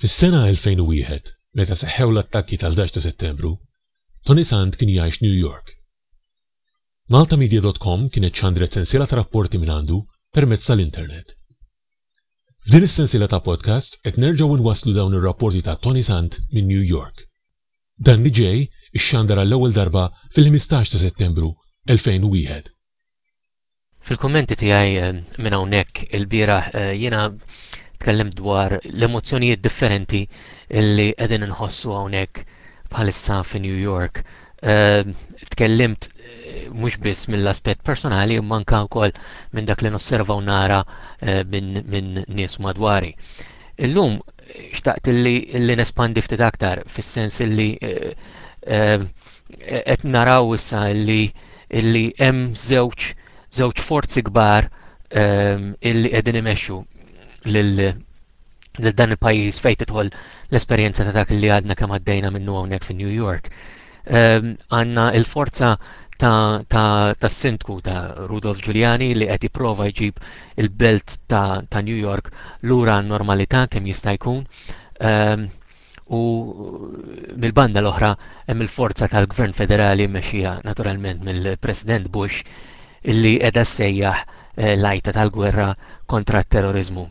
Fis-sena 2001, meta seħħew l-attakki tal-11 ta' Settembru, Tony Sant kien jgħix New York. Maltamedia.com kienet xandret sensiela ta' rapporti mingħandu permezz tal-internet. F'din is-sensiela ta' podcasts qed nerġgħu nwasslu dawn ir-rapporti ta' Tony Sant minn New York. Dan li ġej ixxandar għall-ewwel darba fil-ħmistax ta' Settembru 2001. Fil-kummenti tiegħi minn hawnhekk ilbieraħ jiena tkellimt dwar l-emozzjonijiet differenti li qegħdin inħossu hawnhekk bħalissa fi New York. Tkellimt mhux biss mill-aspett personali imma anke wkoll minn dak li nosserva u nara minn nies madwari. Illum xtaqt li nespandi ftit aktar fis-sens li qed naraw issa illi illi hemm żewġ żewġ forzi kbar ehm, illi qegħdin imexxu lil dan il-pajjiż fejn tidħol l-esperjenza ta' dak li għadna kemm għaddejna minnu hawnhekk fi New York. Ehm, għandna il-forza ta' sindku ta' Rudolf Giuliani li qed jipprova jġib il-belt ta' New York lura normalità kemm jista' jkun. Ehm, u mill-banda l-oħra hemm il-forza tal-Gvern Federali mexxija naturalment mill-President Bush illi qiegħda ssejjaħ eh, l-għajta tal-gwerra kontra t-terrorizmu.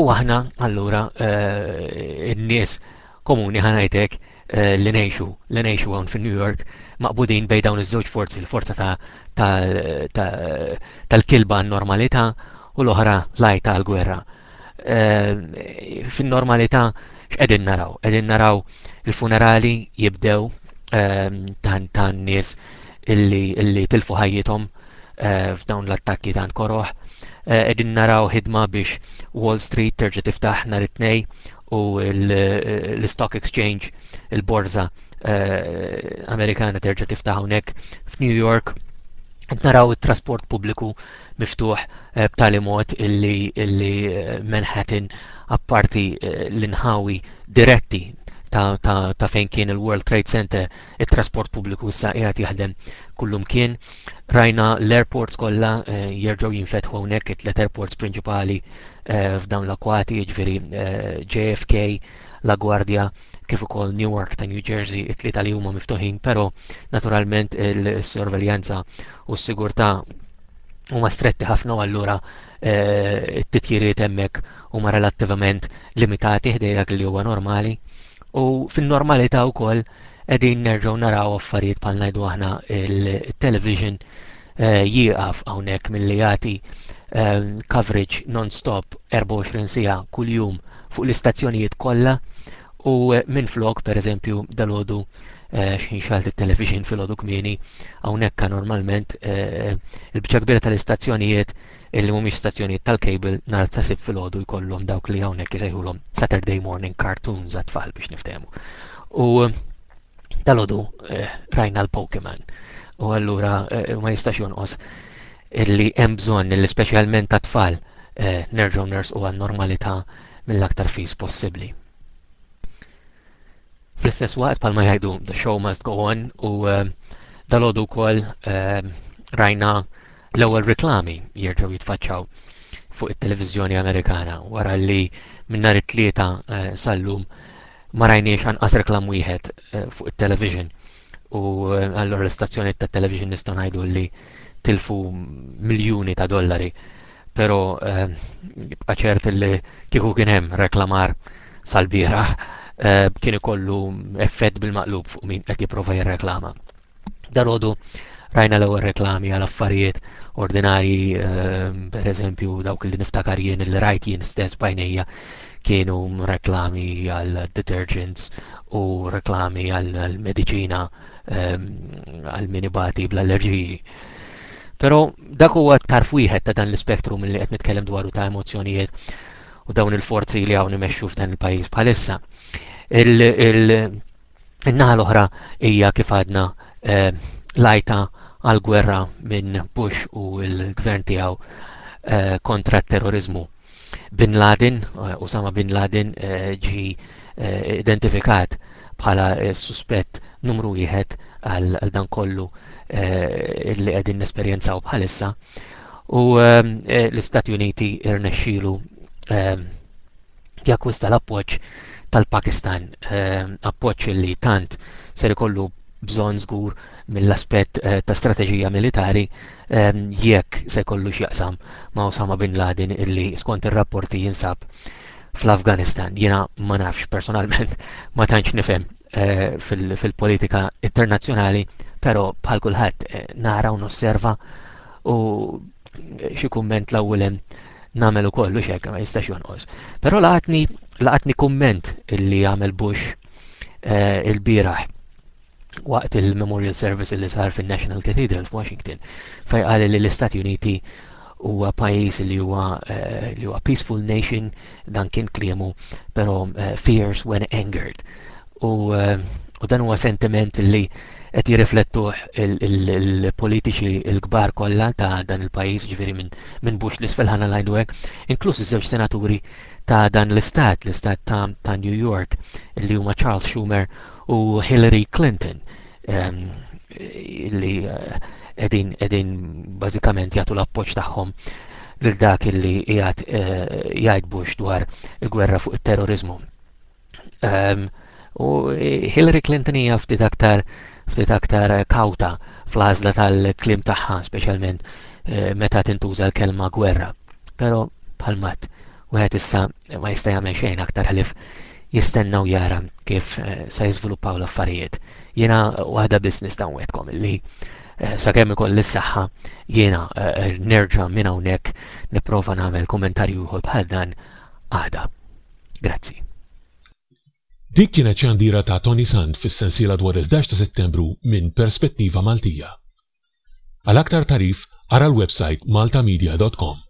U aħna allura eh, n-nies komuni ħanajtek eh, li ngħixu li ngħixu hawn fin-New York maqbudin bejn dawn iż-żewġ forzi, l-forza tal-kilba n-normalità u l-oħra l-għajta tal-gwerra. fin-normalità x'qegħdin naraw? Qegħdin naraw il-funerali jibdew ta' nies illi tilfu ħajjithom f'dawn l-attakki ta' koroħ. Qegħdin naraw ħidma biex Wall Street terġa' tiftaħ nhar it-tnej u l-Stock Exchange, il-borza Amerikana terġa' tiftaħ hawnhekk f'New York. Naraw it-trasport pubbliku miftuħ b'tali mod li Manhattan, apparti l-inħawi diretti ta' fejn kien il-World Trade Center, it-trasport pubbliku issa qiegħed jaħdem kullumkien. Rajna l-airports kollha eh, jerġgħu jinfetħu hawnhekk it-tliet airports prinċipali eh, f'dawn l-akwati, jiġifieri eh, JFK, LaGuardia kif ukoll Newark ta' New Jersey, it-tlieta li huma miftuħin, però naturalment is-sorveljanza u s-sigurtà huma stretti ħafna u allura eh, it-titjiriet hemmhekk huma relattivament limitati ħdej dak li huwa normali. U fin-normalità wkoll qegħdin nerġgħu naraw affarijiet bħal ngħidu aħna il-television jieqaf hawnhekk milli jagħti coverage non-stop 24 siegħa kuljum fuq l-istazzjonijiet kollha u minflok pereżempju dalgħodu xħin xagħalt it-television filgħodu kmieni hawnhekk normalment il-biċċa kbira tal-istazzjonijiet li mhumiex stazzjonijiet tal-cable nhar ta' sibt filgħodu jkollhom dawk li hawnhekk isejħulhom saturday morning cartoons għat-tfal biex niftehmu u Dalodu eh, rajna l-Pokemon u allura eh, ma jistax jonqos illi hemm bżonn li speċjalment tat-tfal eh, nerġgħu nersqu għan-normalità mill-aktar fis possibbli. Fl-istess waqt palma jgħidu the show must go on u dalodu wkoll rajna l-ewwel reklami jerġgħu jitfaċċaw fuq it-televiżjoni Amerikana wara li minn nhar it-tlieta sal-lum ma rajniex anqas reklam wieħed fuq it-television u allura l-istazzjonijiet tat-television nistgħu ngħidu li tilfu miljuni ta' dollari però jibqa' ċert li kieku kien hemm reklamar sal-bieraħ kien ikollu effett bil-maqlub fuq min qed jipprova jirreklama Dalodu rajna l-ewwel reklami għal affarijiet ordinarji, ehm, per eżempju dawk li niftakar jien li rajt jien stess bajnejja kienu reklami għal detergents u reklami għal medicina ehm, għal minibati bl-allerġiji. Pero dak huwa tarf wieħed ta' dan l-ispektrum li qed nitkellem dwaru ta' emozzjonijiet u dawn il-forzi li hawn imexxu f'dan il-pajjiż bħalissa. Il, il In-naħa l-oħra hija kif għadna eh, lajta għal gwerra minn Bush u l-gvern tiegħu eh, kontra t-terrorizmu. Bin Laden, eh, Osama Bin Laden ġi identifikat bħala suspett numru wieħed għal dan kollu li qegħdin nesperjenzaw bħalissa. U l-Istati Uniti irnexxilu jakkwista l-appoġġ tal-Pakistan, appoġġ li tant ser ikollu bżonn żgur mill-aspett eh, ta' strateġija militari ehm, jekk se jkollu x'jaqsam ma' Osama bin Laden illi skont ir-rapporti jinsab fl-Afganistan. Jiena ma nafx personalment ma tantx nifhem eh, fil-politika internazzjonali, però bħal kulħadd eh, nara u nosserva u xi kumment l-ewwel nagħmel ukoll u xekk ma jistax jonqos. Però laqatni laqatni kumment illi għamel Bush eh, il-bieraħ waqt il-Memorial Service li sar fin-National Cathedral f'Washington fejn qal li l-Istati Uniti huwa pajjiż li huwa li huwa peaceful nation dan kien kliemu però eh, fierce when angered u eh, u dan huwa sentiment li qed jirriflettuh il-politiċi l-kbar kollha ta' dan il-pajjiż ġifieri minn min Bush l-isfel ħana ngħidu hekk, inkluż iż-żewġ senaturi ta' dan l-istat, l-istat ta', ta New York, li huma Charles Schumer u Hillary Clinton. ehm, li qegħdin qegħdin bażikament jagħtu l-appoġġ tagħhom lil dak illi qiegħed jgħid Bush dwar il-gwerra fuq it-terrorizmu. Ehm, u Hillary Clinton hija ftit aktar ftit aktar kawta fl-għażla tal-klim tagħha, speċjalment eh, meta tintuża l-kelma gwerra. Però bħal mat Wieħed issa ma jista' jagħmel xejn aktar ħlief jistenna u jara kif eh, se jiżviluppaw l-affarijiet. Jiena waħda biss nista' nwedkom li eh, sakemm ikoll is-saħħa jiena eh, nerġa' minn hawnhekk nipprova nagħmel kummentarju ieħor bħal dan għada. Grazzi. Dik kienet xandira ta' Tony Sand fis-sensiela dwar il-11 ta' Settembru minn Perspettiva Maltija. Għal aktar tagħrif ara l-websajt maltamedia.com.